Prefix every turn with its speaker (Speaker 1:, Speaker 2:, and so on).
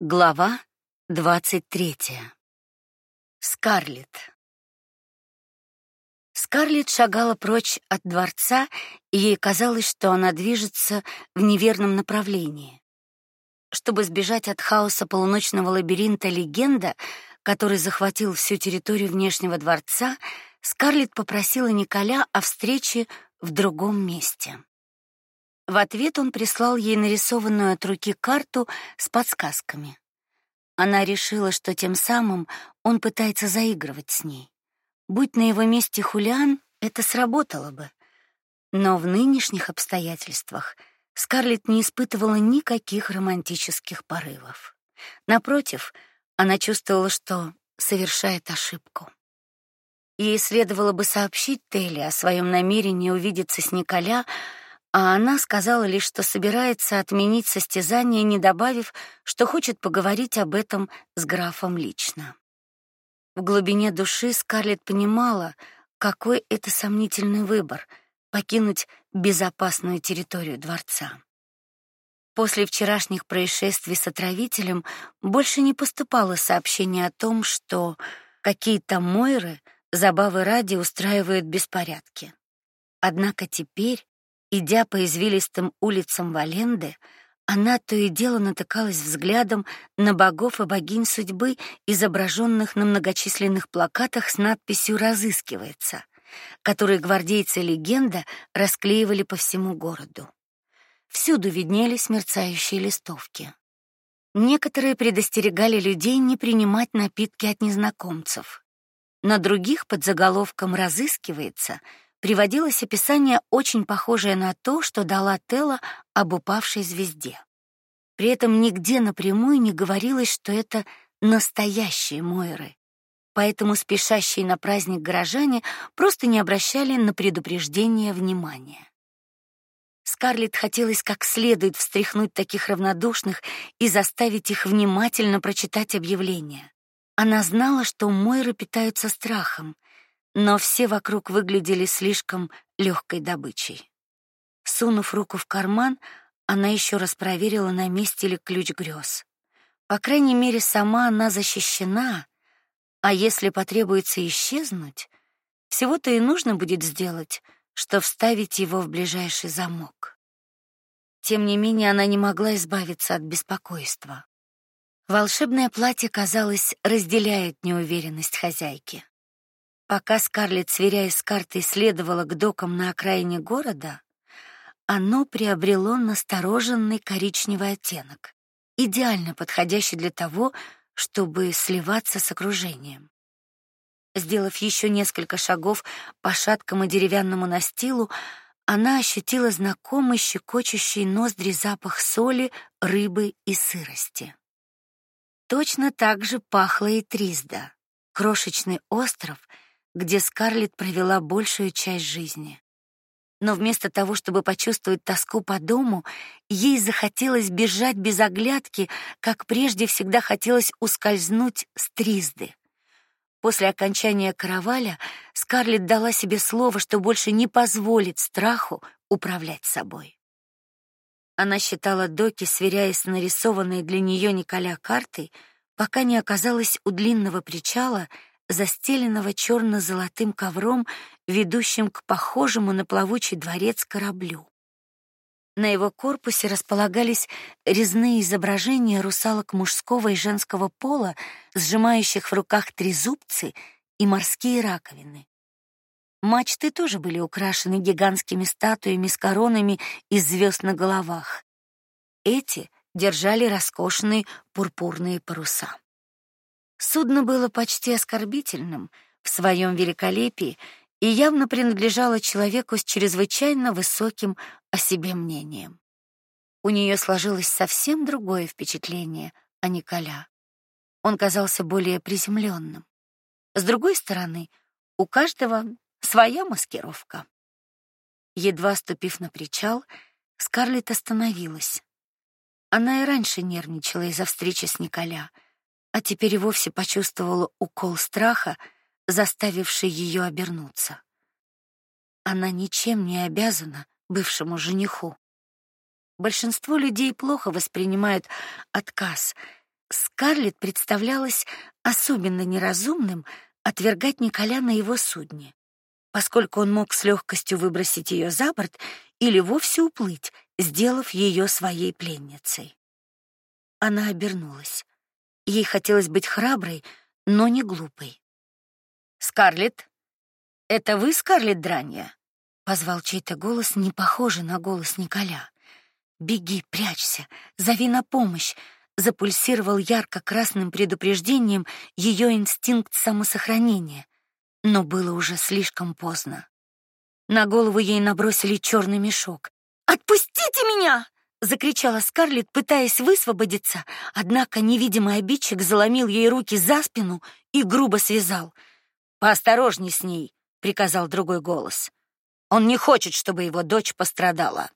Speaker 1: Глава двадцать третья. Скарлетт. Скарлетт шагала прочь от дворца, и ей казалось, что она движется в неверном направлении. Чтобы сбежать от хаоса полуночного лабиринта легенда, который захватил всю территорию внешнего дворца, Скарлетт попросила Николя о встрече в другом месте. В ответ он прислал ей нарисованную от руки карту с подсказками. Она решила, что тем самым он пытается заигрывать с ней. Будь на его месте Хулиан, это сработало бы. Но в нынешних обстоятельствах Скарлетт не испытывала никаких романтических порывов. Напротив, она чувствовала, что совершает ошибку. Ей следовало бы сообщить Телли о своем намерении увидеться с Николя, а она сказала лишь, что собирается отменить состязание, не добавив, что хочет поговорить об этом с графом лично. В глубине души Скарлетт понимала, какой это сомнительный выбор покинуть безопасную территорию дворца. После вчерашних происшествий с отравителем больше не поступало сообщений о том, что какие-то Мойры забавы ради устраивают беспорядки. Однако теперь Идя по извилистым улицам Валенды, она то и дело натыкалась взглядом на богов и богинь судьбы, изображенных на многочисленных плакатах с надписью «Разыскивается», которые гвардейцы легенда расклеивали по всему городу. Всюду виднелись мерцающие листовки. Некоторые предостерегали людей не принимать напитки от незнакомцев. На других под заголовком «Разыскивается» приводилось описание, очень похожее на то, что дала Тела об упавшей звезде. При этом нигде напрямую не говорилось, что это настоящие Мойры. Поэтому спешащие на праздник горожане просто не обращали на предупреждение внимания. Скарлетт хотелось как следует встряхнуть таких равнодушных и заставить их внимательно прочитать объявление. Она знала, что Мойры питаются страхом, но все вокруг выглядели слишком легкой добычей. Сунув руку в карман, она еще раз проверила, на месте ли ключ грез. По крайней мере, сама она защищена, а если потребуется исчезнуть, всего-то и нужно будет сделать, что вставить его в ближайший замок. Тем не менее, она не могла избавиться от беспокойства. Волшебное платье, казалось, разделяет неуверенность хозяйки. Пока Скарлетт, сверяясь с картой, следовала к докам на окраине города, оно приобрело настороженный коричневый оттенок, идеально подходящий для того, чтобы сливаться с окружением. Сделав еще несколько шагов по шаткому деревянному настилу, она ощутила знакомый щекочущий ноздри запах соли, рыбы и сырости. Точно так же пахло и Тризда, крошечный остров, где Скарлетт провела большую часть жизни. Но вместо того, чтобы почувствовать тоску по дому, ей захотелось бежать без оглядки, как прежде всегда хотелось ускользнуть с Тризды. После окончания караваля Скарлетт дала себе слово, что больше не позволит страху управлять собой. Она считала доки, сверяясь с нарисованной для нее Николя картой, пока не оказалась у длинного причала, застеленного черно золотым ковром, ведущим к похожему на плавучий дворец кораблю. На его корпусе располагались резные изображения русалок мужского и женского пола, сжимающих в руках трезубцы и морские раковины. Мачты тоже были украшены гигантскими статуями с коронами из звезд на головах. Эти держали роскошные пурпурные паруса. Судно было почти оскорбительным в своем великолепии и явно принадлежало человеку с чрезвычайно высоким о себе мнением. У нее сложилось совсем другое впечатление о Николя. Он казался более приземленным. С другой стороны, у каждого своя маскировка. Едва ступив на причал, Скарлетт остановилась. Она и раньше нервничала из-за встречи с Николя — а теперь и вовсе почувствовала укол страха, заставивший ее обернуться. Она ничем не обязана бывшему жениху. Большинство людей плохо воспринимают отказ, Скарлетт представлялось особенно неразумным отвергать Николя на его судне, поскольку он мог с легкостью выбросить ее за борт или вовсе уплыть, сделав ее своей пленницей. Она обернулась. Ей хотелось быть храброй, но не глупой. Скарлетт, это вы, Скарлетт Дранья? позвал чей-то голос, не похожий на голос Николя. Беги, прячься, зови на помощь, запульсировал ярко-красным предупреждением ее инстинкт самосохранения. Но было уже слишком поздно. На голову ей набросили черный мешок. "Отпустите меня!" Закричала Скарлетт, пытаясь высвободиться, однако невидимый обидчик заломил ей руки за спину и грубо связал. "Поосторожней с ней", приказал другой голос. "Он не хочет, чтобы его дочь пострадала".